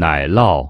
奶酪。